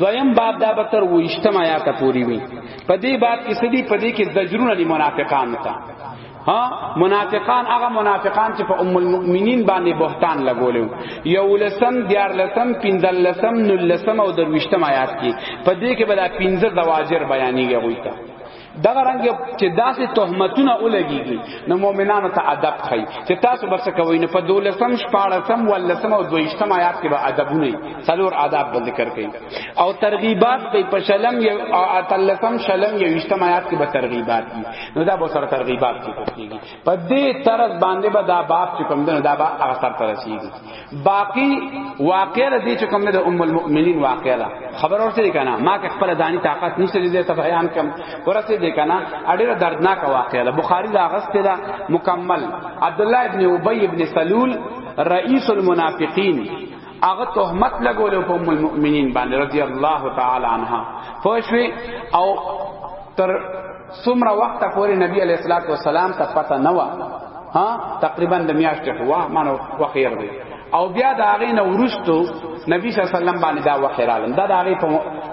دویم باب دا بتر و اجتماع آیات پوری وی په دې باب کې سدي په دې کې زجرونه دي منافقان ته ها منافقان هغه منافقان چې په ام المؤمنین باندې بهتان لګولیو یو لسم دیار لسم پنځل لسم نل لسم او درویشتم آیات کې په دې کې بلا پنځه زواجر بیانېږي غوښته دغه رنګ چې داسې تهمتونه ولګيږي نو مؤمنانو ته ادب خي چې تاسو بس کوی نه په دولسم شپارسم ولسم او دویشتم آیات کې به ادب نه څلور آداب به ذکر کړي او ترغیبات په پشلم یو اتلسم شلم یو ویشتم آیات کې به ترغیبات نو دا به سره ترغیبات کې کوي په دې طرز باندې به دا باب چې کوم دنه دا به هغه سر ته رسیږي باقی واقعه دې چې کوم د ام المؤمنین واقعه ده خبر اورته دي کنه ما که خپل دانی طاقت نشته دې ته بیان کم ورته دې کنه اړه دردناک واقعه ده بخاری دا غسته ده مکمل عبد الله ابن ابی ابن سلول رئیس المنافقین هغه تهمت لګول په ام المؤمنین باندې رضی الله تعالی عنها پښوی او تر څومره وخت پورې نبی علیہ الصلوۃ والسلام ته پته نه و ها تقریبا د میاشتې هوا مانو وخیر دی او بیا دا غي نه ورستو نبی صلی الله علیه وسلم باندې دا وحی رالم دا دا غي په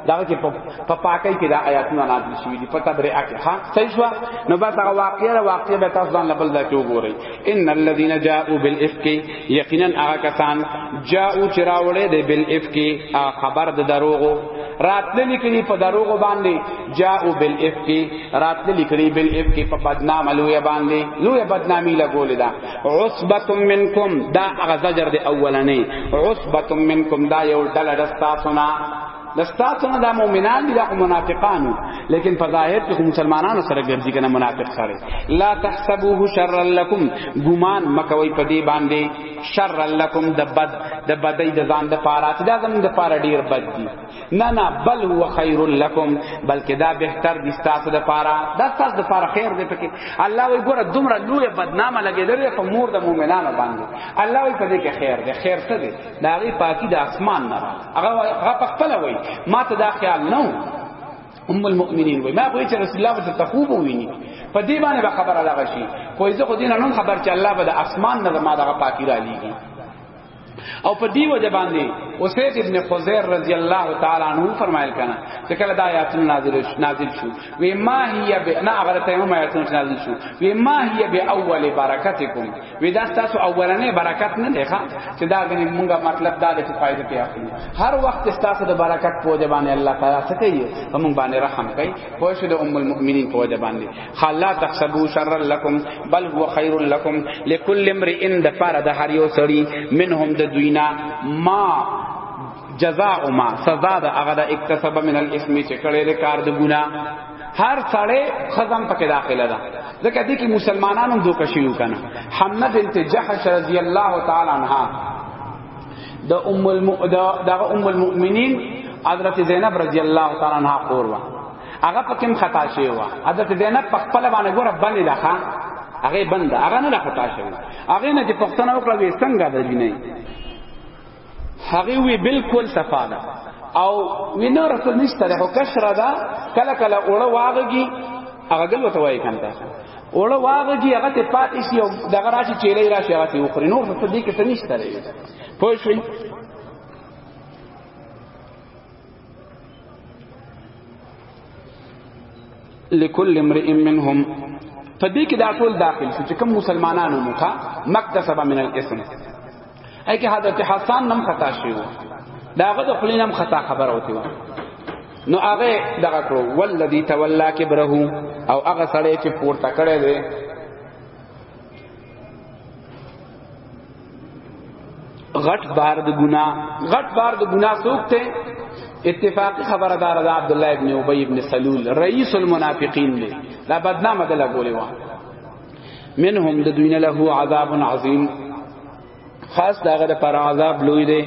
دا کې په پاکۍ کې دا آیاتونه نازل شوې دي په تبرئه کې ها صحیح شو نو بس هغه واقعي واقعي به تاسو ځان لبل دا کې وګورئ ان الذين جاءوا بالافك یقینا هغه کسان جاءو چراوړې د بل اف کی خبر د دروغو راتل لیکلی په دروغو باندې جاءو بل اف کی راتل لیکلی بل اف کی په بدنام لوی باندې لوی بدنامی لګول دا عصبه منکم دا هغه زجر د اولنې عصبه منکم دا یو ډله دستا سنا دستاسو نه دا مؤمنان دي دا منافقانو لیکن په ظاهر کې مسلمانانو سره ګرځي کنه منافق سره لا تحسبوه شر لكم ګمان مکوي په دې باندې شر لكم د بد د بدای د ځان د پاره چې دا زموږ د پاره ډیر بد دي نه نه بل هو خیر لكم بلکې دا بهتر دي تاسو د پاره دا تاسو د پاره خیر دی پکې الله وی ګوره دومره لوی بدنامه لګیدل په مور د مؤمنانو باندې الله وی په دې کې خیر دی خیر څه دی دا هغه پاکي د اسمان نه هغه هغه په خپل وای ما ته دا خیال نه ام المؤمنین وای ما خو چې رسول الله په تخوب ویني په دې باندې به خبره لغه شي خو زه خو دین نن خبر چې الله به د اسمان نه ما دغه پاکي را لېږي او په دی وجه باندې اسید ابن خزیر رضی الله تعالی عنہ فرمایل کنا چې کله دا آیات نازل نازل شو و ما هی بنا غرته ما آیات نازل شو و ما هی باول برکتکم وی دا تاسو اولنې برکت نه دی ښا چې دا غني مونږه مطلب دا دی چې فائدې پی اخلو هر وخت تاسو د برکت په وجه باندې الله تعالی څه کوي هم باندې رحم کوي خو شه د ام المؤمنین په وجه باندې خلا تحسبوا شر لكم بل هو خير لكم لكل امرئ ان د پاره د هر یو سړي منهم د دوینا ما جزاء ما سزا د هغه د اکتسب من الاسم چې کړي د کار د ګناه هر سړی خزم پکې داخله ده ځکه دې کې مسلمانانو دوکه شي وکنه حمنه بنت جحش رضی الله تعالی عنها د ام الم د ام المؤمنین حضرت زینب رضی الله تعالی عنها خور وا هغه پکې خطا شوی وا حضرت زینب په خپل باندې ګوره باندې ده هغه بند هغه نه خطا شوی هغه نه چې پښتنه وکړه وې څنګه د دې نه هغه وی بالکل صفا ده او وینو رسول نشته ده کشره ده کله کله اوړه واغږي هغه ګل وته وای کنه تاسو اوړه واغږي هغه ته پاتې شي او دغه راشي چیرې راشي هغه ته وخوري نور څه دې کې څه نشته ده پوه شئ لكل امرئ منهم په دې کې دا ټول داخل شو چې کوم مسلمانانو مخه مکتسبه من الاسم اي کې حضرت حسن نم خطا شو داغه د خلینم خطا خبر اوتی و نو هغه دغه کړو ولذي تولى كبره او هغه سړی چې پورته کړی دی غټ بار د ګنا غټ بار د ګنا څوک ته اتفاقی خبره دار دا عبد الله ابن ابي ابن سلول رئيس المنافقين دی دا بدنامه دلا ګولې و منهم د دوینه له عذاب عظیم خاص داغه د پر عذاب لوی دی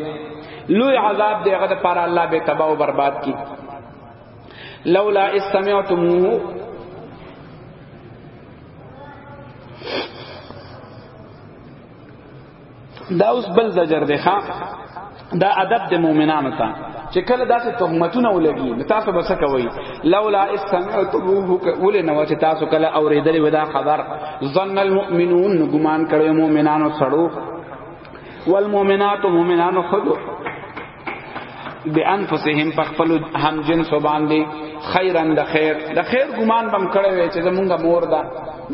لوی عذاب دی هغه د پر الله به تباہ او برباد کی لولا استمعتموه دا اوس بل زجر دی ښا دا ادب د مؤمنانو ته چې کله داسې تهمتونه ولګي نو تاسو به څه کوئ لولا استمعتموه ولې نو چې تاسو کله اورېدلې ودا خبر ظن المؤمنون ګمان کړو مؤمنانو سړو والمؤمنات مؤمنان خذو بانفسهم پخپل هم جنس باندې خیرن د خیر د خیر ګمان بم کړی وی چې زمونږه مور ده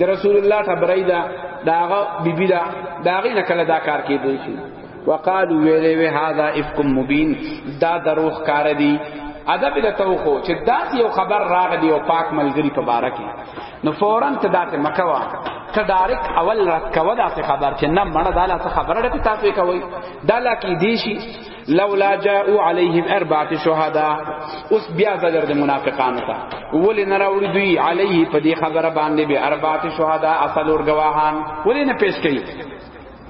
د رسول الله تبرای ده داغه بیبی ده داغه نه کله دا کار کیدی شي وقالو ویلې وی هاذا افک مبین دا دروغ کار دی ادب د توخو چې داس یو خبر راغلی او پاک ملګری په بارکه نو فورن ته داسې مکوا ته ډایرک اول رات کوا داسې خبر چې نه مړه داله څه خبره ده تاسو کوي داله کې دی شي لولا جاءوا عليهم اربعه شهدا اوس بیا زجر د منافقانو ته ولې نه راوړي دوی علیه په دې خبره باندې به اربعه شهدا اصل ور گواهان ولې نه پیش کړي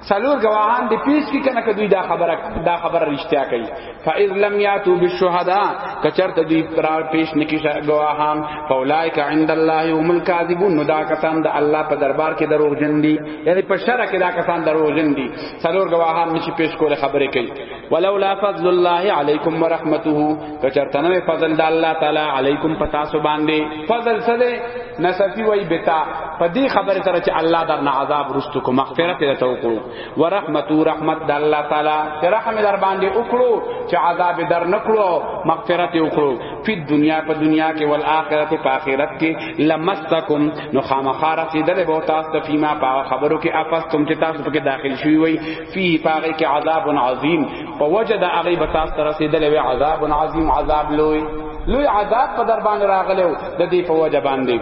سلور گواهان دی پیش کی کنه که دوی دا خبره دا خبره رښتیا کوي فاذ لم یاتو بالشهدا کچرت دوی پر پیش نکی گواهان فاولائک عند الله هم الكاذبون نو دا کسان د الله په دربار کې دروغ جن دي یعنی په شرع کې دا کسان دروغ جن دي سلور گواهان نشي پیش کوله خبره کوي ولولا فضل الله علیکم ورحمته کچرتنه فضل د الله تعالی علیکم پتا سو باندې فضل څه ده نسفی وای بتا په دې خبره سره چې الله درنه عذاب رستو کو مغفرت دې ته وکړو ورحمته رحمت د الله تعالی چې رحم در باندې وکړو چې عذاب در نکړو مغفرت وکړو په دنیا په دنیا کې ول اخرت په اخرت کې لمستکم نو خامخارت دې له بہت تاسو فیما په خبرو کې اپس تم چې تاسو په کې داخل شوی وای فيه پاغي کې عذاب عظیم په وجد هغه به تاسو ته رسیدلې وي عذاب عظیم عذاب لوی لوی عذاب په در باندې راغلو د دې په وجه باندې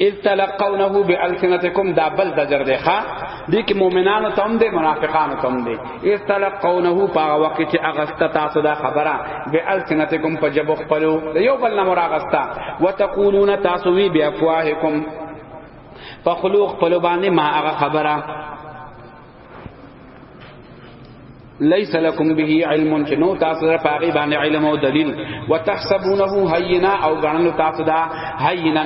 اذ تلقونه بالسنتکم دا بل زجر دی ښا دې کې مؤمنانو ته هم دي منافقانو ته هم دي اذ تلقونه په وخت چې اغستا تاسو دا خبره بالسنتکم په جبو خپلو یو بل نه مراغستا وتقولون تاسو وی بیا فواهکم په خلوق په لبانه ما هغه خبره ليس لكم به علم چې نو تاسو در پاغي باندې علم او دلیل وتحسبونه هینا او غنلو تاسو دا هینا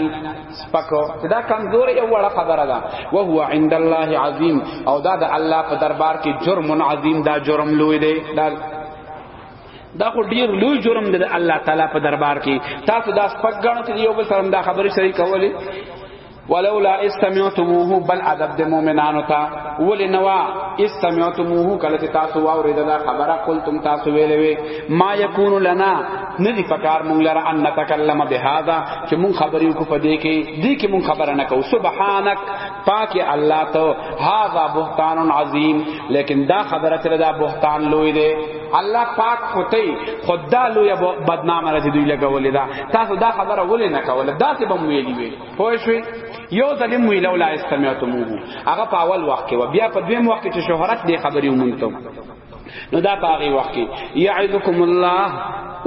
سپکو دا کمزور یو وړه خبره ده او هو عند الله عظیم او دا د الله په دربار کې جرم عظیم دا جرم لوی دی دا دا خو ډیر لوی جرم دی الله تعالی په دربار کې تاسو دا سپګانو چې یو بل سره دا خبرې شری کولې ولولا استمعتموه بل ادب د مؤمنانو ته ولنوا استمعتموه کله چې تاسو واورید دا خبره قلتم تاسو ویلې وی ما یکون لنا ندی پکار مونږ لره ان نتکلم بهذا چې مونږ خبرې کو پدې کې دې کې مونږ خبره نه کو سبحانك پاک الله تو هاذا بهتان عظیم لیکن دا خبره تر دا بهتان لوی دی الله پاک خدای خدا لوی بدنام راځي دوی لګولې دا تاسو دا خبره ولې نه کوله دا څه بم ویلی وی پوه شئ یو ظلم وی لولا استمعتموه هغه په اول وخت کې و بیا په دویم وخت کې چې شهرت دی خبرې ومنته نو دا باغی وخت یعذکم الله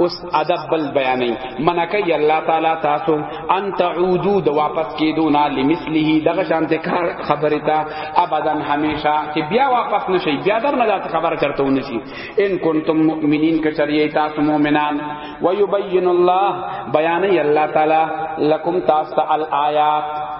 اوس ادب بل بیانې منکای الله تعالی تاسو ان تعودو د واپس کیدو نه لمثله دغه شانت کار خبره تا ابدا همیشه چې بیا واپس نشي بیا در نه ذات خبره چرته ونشي ان کنتم مؤمنین کچری تاسو مؤمنان ويبین الله بیانې الله تعالی لکم تاسو الایات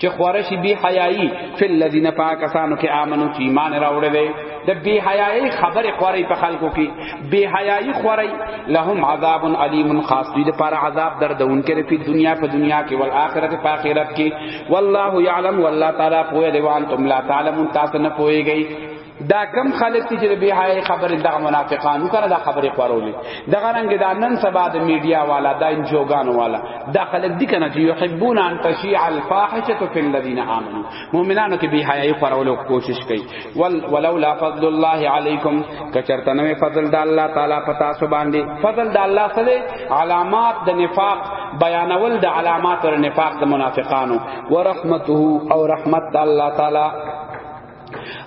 چې خورشي بی حیايي فی الذین پاکستانو کې امنو چې ایمان راوړل دي د بی حیايي خبره خوري په خلکو کې بی حیايي خوري لهم عذاب علیم خاص دي پر عذاب دردون کې په دنیا په دنیا کې ول آخرت په آخرت کې والله یعلم والله تعالی پوهه دی وان تم لا تعلمون تاسو نه پوهیږئ دا کم خلک چې به حیا خبره دغه منافقانو کنه دا خبره خورولې دغه رنګ دا نن سبا د میډیا والا دا انجوګان والا دا خلک دي کنه چې یحبون ان تشیع الفاحشه فی الذین آمنو مؤمنانو کې به حیا خورولو کوشش کوي ول ولولا فضل الله علیکم کچرته نو فضل د الله تعالی پتا سو باندې فضل د الله سره علامات د نفاق بیانول د علامات د نفاق د منافقانو ورحمته او رحمت الله تعالی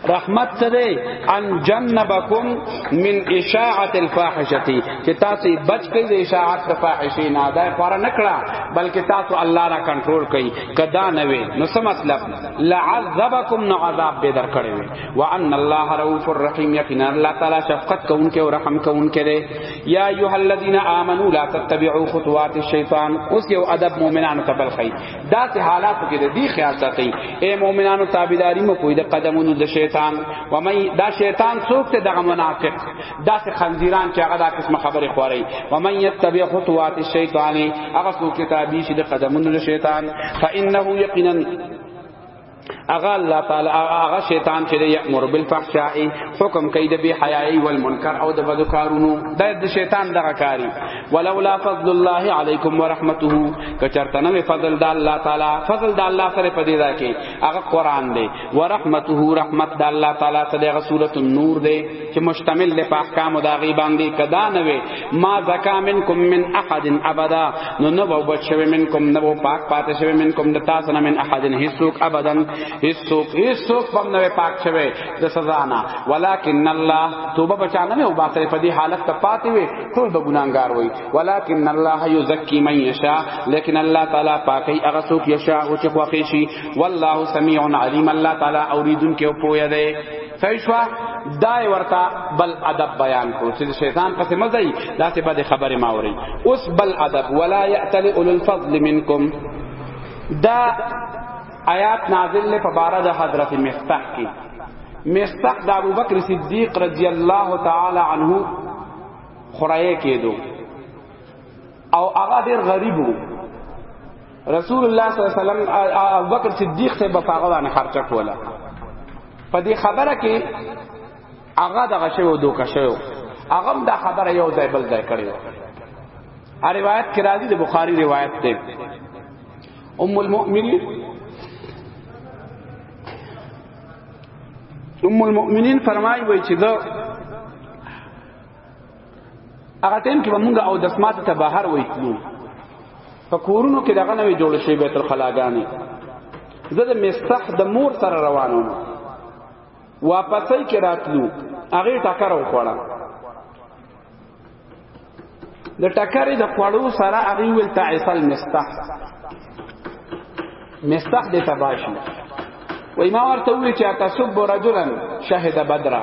رحمت څه دی ان جنبکم من اشاعه الفاحشه چې تاسو بچ کړئ د اشاعت الفاحشه نه دا خور نه کړه بلکې تاسو الله را کنټرول کړئ کدا نه وي نو څه مطلب لعذبکم نو عذاب به در کړی وي وان الله رؤوف الرحیم یقینا الله تعالی شفقت کوونکی او رحم کوونکی دی یا ایها الذین آمنوا لا تتبعوا خطوات الشیطان اوس یو ادب مؤمنانو ته بلخی داسې حالاتو کې د دې خیال ساتي اے مؤمنانو تابعداري مو کوی د قدمونو د شیطان و مې دا شیطان څوک ته دغه منافق داسې خنزیران چې هغه دا قسم خبره خوري و مې یتبع خطوات الشیطان هغه څوک چې تابع شي د قدمونو د شیطان فانه یقینا اغا الله تعالی اغا شیطان چې یامر بالفحشاء حکم کوي د بی حیاي والمنکر او د بدو کارونو د شیطان دغه کاری ولولا فضل الله علیکم ورحمته کچرته نه فضل د الله تعالی فضل د الله سره پدې دا کې هغه قران دی ورحمته رحمت د الله تعالی سره هغه سورۃ النور دی چې مشتمل له احکام او داغي باندې کدا نه وي ما زکا منکم من احد ابدا نو نو وو بچوي منکم نو وو پاک پاتې شوی منکم د تاسو نه من احد هیڅوک ابدا هیڅوک هیڅوک پم نه پاک شوی د سزا نه ولکن الله توبه بچانه نه وباسه په دې حالت ته پاتې وي ټول به ګناګار وي ولکن الله یزکی من یشاء لیکن الله تعالی پاکي هغه څوک یشاء او چې خوښي شي والله سمیع علیم الله تعالی اوریدونکو پوهه دی صحیح شو دای ورته بل ادب بیان کو چې شیطان پس مزای داسې بد خبره ما وری اوس بل ادب ولا یاتل اول الفضل منکم دا آیات نازل له فبارہ د حضرت مفتاح کی مفتاح د ابوبکر صدیق رضی الله تعالی عنہ خړای کېدو او هغه ډیر غریب وو رسول الله صلی الله علیه وسلم ابو بکر صدیق ته په هغه باندې خرچه کوله په دې خبره کې هغه دغه شی و دوکه شی هغه دا خبره یو ځای بل ځای کړی ا روایت کې راځي د بخاری روایت دی ام المؤمنین ام المؤمنین فرمایي وای چې دا هغه ټیم کې موږ او دسمات ته بهر وېتلو په کورونو کې دغه نوې جوړ شوی بیت الخلاګانی زه د مستح د مور سره روانو واپسې کې راتلو هغه ټکر وخوړه د ټکرې د خوړو سره هغه ول تعسل مستح مستح د تباشي و ما ورته وی چې تاسو رجلن شهد بدر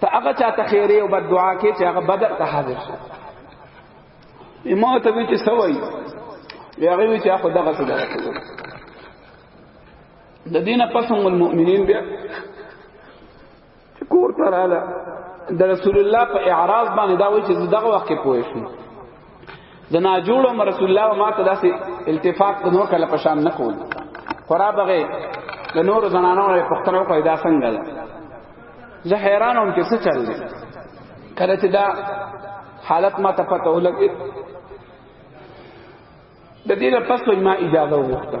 ته هغه چاته خیره او بد دعا کې چې هغه بدر ته حاضر شي امام ته وی چې سوي هغه وی چې هغه دغه څه دغه د دینه پسم المؤمنین بیا کور تراله د رسول الله په اعراض باندې دا وی چې دغه وخت کې پوه شي زنا جوړم رسول الله ما ته داسې التفات د نور کله پشان نه کول خورا بغه د نور زنانو له پختنو پیدا څنګه ده زه حیران هم کې څه چل دی کله چې دا حالت ما ته پته ولګي د دې له پس ما اجازه وغوښته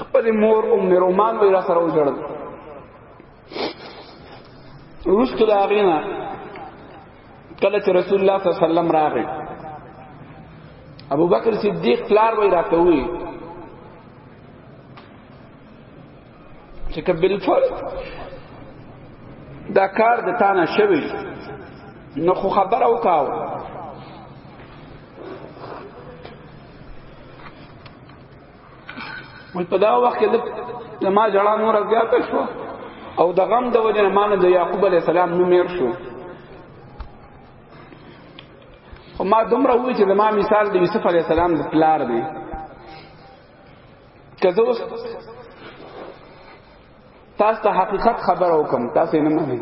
خپل مور ام رومان ویرا سره وجړل ورستو دا غینا کله چې رسول الله صلی الله علیه وسلم راغی ابو بکر صدیق پلار وی راته وی چې که بالفعل دا کار د تانه شوی نو خو خبر او کاو مې په دا وخت کې د ما جړا نور زیات شو او د غم د وجه نه مان د یعقوب علی السلام نو میر شو او ما دومره وی چې د ما مثال د یوسف علی السلام د پلار دی که زه تاسو ته حقیقت خبر او کوم تاسو نه مانی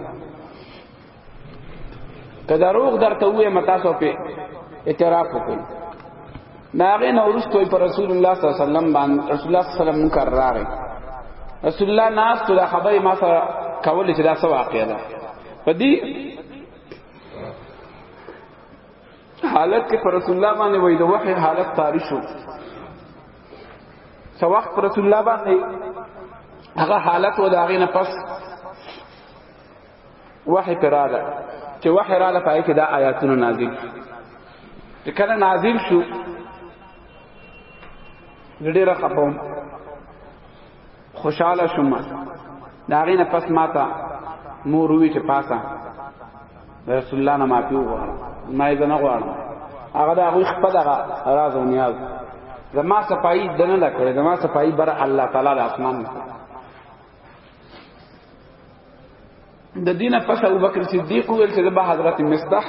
که دروغ درته وې متاسو په اعتراف وکړئ ناغه نورس کوئی پر رسول الله صلی الله علیه وسلم باندې رسول الله صلی الله علیه وسلم منکر راغی رسول الله ناس ته خبرې ما سره کول چې دا څه واقعیا ده په دې حالت کې پر رسول الله باندې وای د وحی حالت طاری شو څو وخت پر رسول الله باندې هغه حالت و داغې نه پس وحی پراله چې وحی رااله پای کې دا آیاتونه نازل چې کله نازل شو ډېر خپم خوشاله شوم دا غینه پس ماته مور وی چې پاسا رسول الله نه معافي وغواړم ما یې نه غواړم هغه دا غوښ په دغه راز او نیاز زما صفائی دنه لا کړې زما صفائی بر الله تعالی د اسمان نه د دینه پس ابو بکر صدیق ویل چې به حضرت مصباح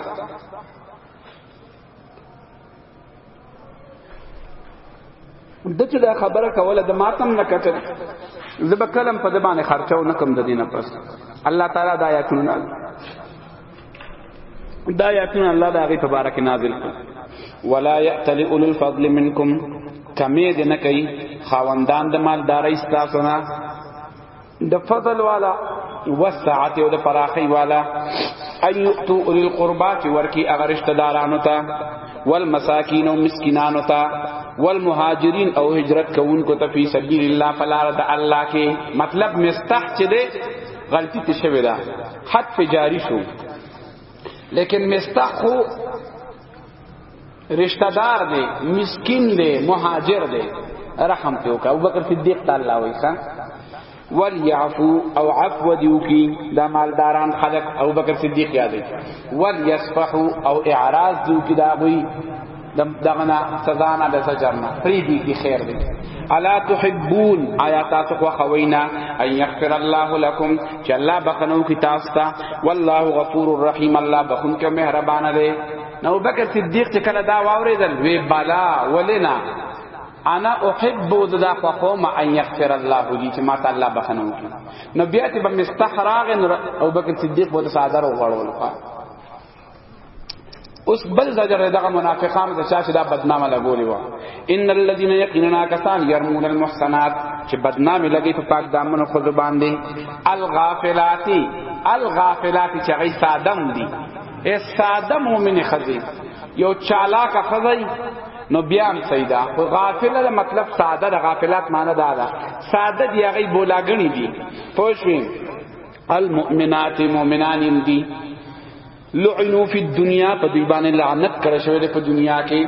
د چې دا خبره کوله د ماتم نه کتل زب کلم په دبانې خرچو نه کم د دینه پس الله تعالی دا آیاتونه دا آیاتونه الله دا غي تبارک نازل کړ ولا یأتل اول الفضل منکم کمی دې نه کوي خاوندان د مالدارۍ ستاسو نه د فضل والا وسعت او د فراخی والا ایتو اول القربات ورکی اگر رشتہ دارانو تا والمساکین او مسکینانو تا والمهاجرین او هجرت کوونکو ته فی سبیل الله فلارد الله کې مطلب مستح چې ده غلطی ته شوی دا حد په جاری شو لیکن مستح خو رشتہ دار دی مسکین دی مهاجر دی رحم ته وکړه ابوبکر صدیق تعالی وایي ښا وليعفو او عفو دیو کی دا مالداران خلق ابوبکر صدیق یادې وليصفحو او اعراض دیو کی دا وی دغنا سزا نه د سجر نه فری دی کی خیر دی الا تحبون آیا تاسو خو خوینا ان یغفر الله لكم چې الله بخنو کی تاسو ته والله غفور الرحیم الله بخون کې مهربان دی نو بکر صدیق چې کله دا واوریدل وی بالا ولنا انا احب د خو قوم ان یغفر الله لي چې ما ته الله بخنه وکړي نو بیا ته بم استخراغ او بکر صدیق بہت صادر وغړول اوس بل زجر دغه منافقان د چا چې دا بدنامه لګولې و ان الذين يقيننا كسان يرمون المحسنات چې بدنامه لګي په پاک دامن خود باندې الغافلات الغافلات چې غي سادم دي اے ساده مؤمن خزی یو چالاک خزی نو بیا هم سیدا خو غافله دا مطلب ساده دا غافلات معنی دا دا ساده دی هغه بولاګنی دی پوښوی المؤمنات مؤمنان دی لعنو فی الدنیا په دی باندې لعنت کړه شوی په دنیا کې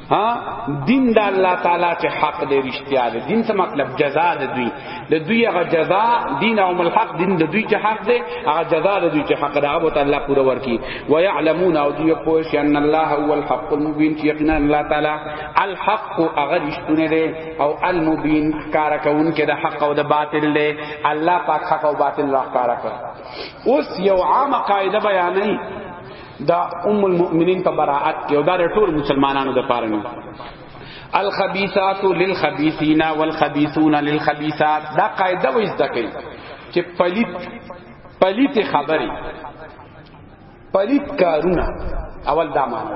ها دین د الله تعالی چې حق دی رښتیا دی دین څه مطلب جزاء د دوی د دوی هغه جزاء دین او الحق دین د دوی چې حق دی هغه جزاء د دوی چې حق دی هغه تعالی پوره ورکی و یعلمون او دوی پوه شي ان الله هو الحق المبین چې یقینا الله تعالی الحق هغه رښتونه دی او المبین کار کون کې د حق او د باطل دی الله پاک حق او باطل را کار کوي اوس یو عام قاعده بیانې دا ام المؤمنین په براءت کې او دا ټول مسلمانانو د پاره نه الخبيثات للخبيثين والخبيثون للخبيثات دا قاعده و زده کوي چې پلیت پلیت خبري پلیت کارونه اول دا معنی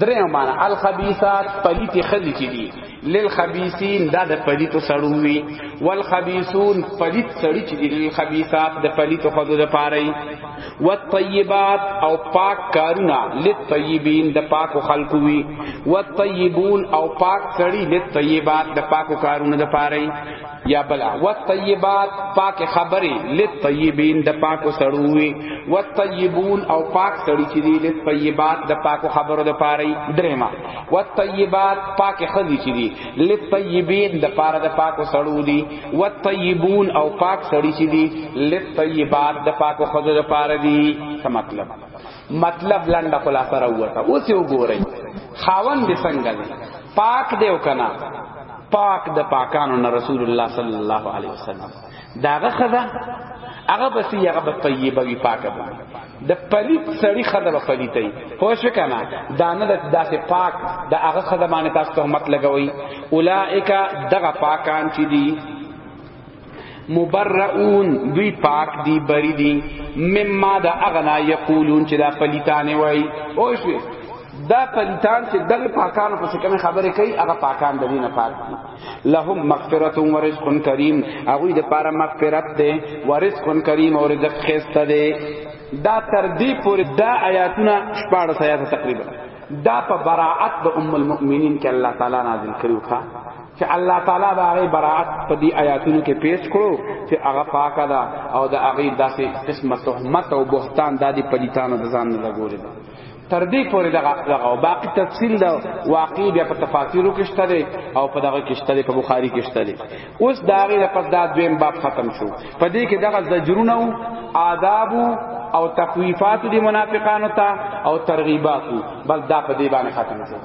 درې معنا الخبيثات پلیتی خلی چی دی للخبيثین دا د پلیتو سړو وی والخبيثون پلیت سړی چی دی للخبيثات د پلیتو خدو د پاره والطيبات او پاک کارونه للطيبین د پاکو خلقو وی والطيبون او پاک سړی للطيبات د پاکو کارونه د پاره یا بلا والطیبات پاک خبرې للطیبین د پاکو سړوي والطیبون او پاک سړی چې دی للطیبات د پاکو خبرو د پاره درېما والطیبات پاک خدي چې دی للطیبین د پاره د پاکو سړو دی والطیبون او پاک سړی چې دی للطیبات د پاکو خدو د پاره دی څه مطلب مطلب لنډه خلاصه راوته اوس یو ګورئ خاون دې څنګه دی پاک دی او کنا پاک د پاکانو نه رسول الله صلی الله علیه وسلم داغه خدا هغه بس هغه به طیبه وی پاکه به د پلیت سړی خدا به پلیتای خو شو کنه دانه د داسې پاک د هغه خدا باندې تاسو تهمت لګوي اولائک دغه پاکان چې دي مبرؤون دوی پاک دی بری دی مما دا اغنا یقولون چې دا پلیتانه وای او شوی دا پلیتان چې دغه پاکانو په څیر خبره کوي هغه پاکان د دینه پاک دي لهم مغفرت و رزق کریم هغه د پاره مغفرت ده و رزق کریم او رزق خسته ده دا تر دې پورې دا آیاتونه 14 آیات تقریبا دا په براءت د ام المؤمنین کې الله تعالی نازل کړو ښا چې الله تعالی دا غي برائت په دې آیاتونو کې پیش کړو چې هغه پاک ده او دا هغه داسې قسمه تهمت او بهتان د دې پلیتانو د ځان نه لګولې ده تر دې پورې دغه دغه او باقی تفصیل دا واقع بیا په تفاسیرو کې شته دی او په دغه کې شته دی په بخاری کې شته دی اوس دا غي په دا دویم باب ختم شو په دې کې دغه زجرونه او آداب او تخویفات دي منافقانو ته او ترغیبات بل دا په دې باندې ختم شو